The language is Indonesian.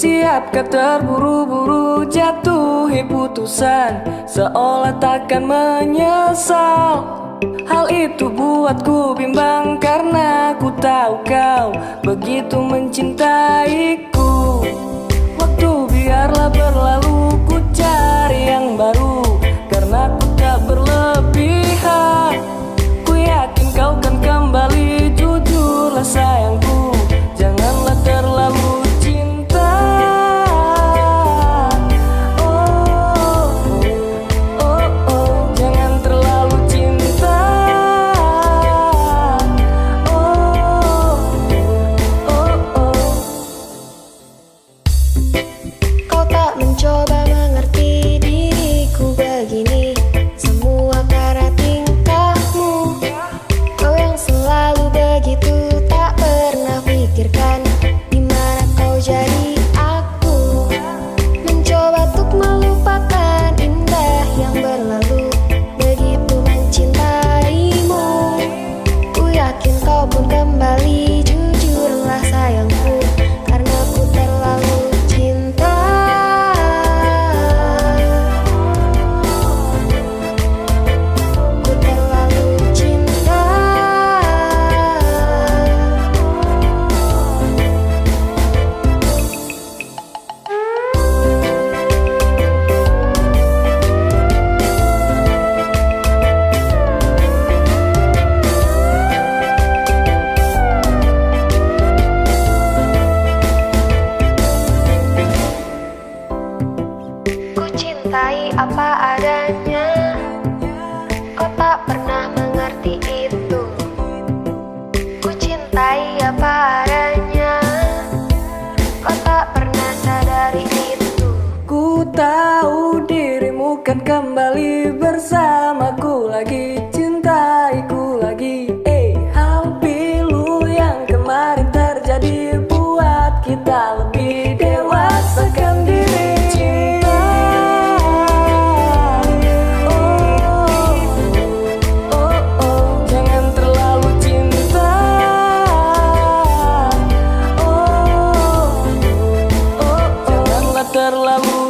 Siapkah terburu-buru jatuhi putusan? Seolah takkan menyesal. Hal itu buatku bimbang karena ku tahu kau begitu mencintaiku Ku cintai apa adanya. Kau tak pernah mengerti itu. Ku cintai apa adanya. Kau tak pernah sadari itu. Ku tahu dirimu kan kembali terlalu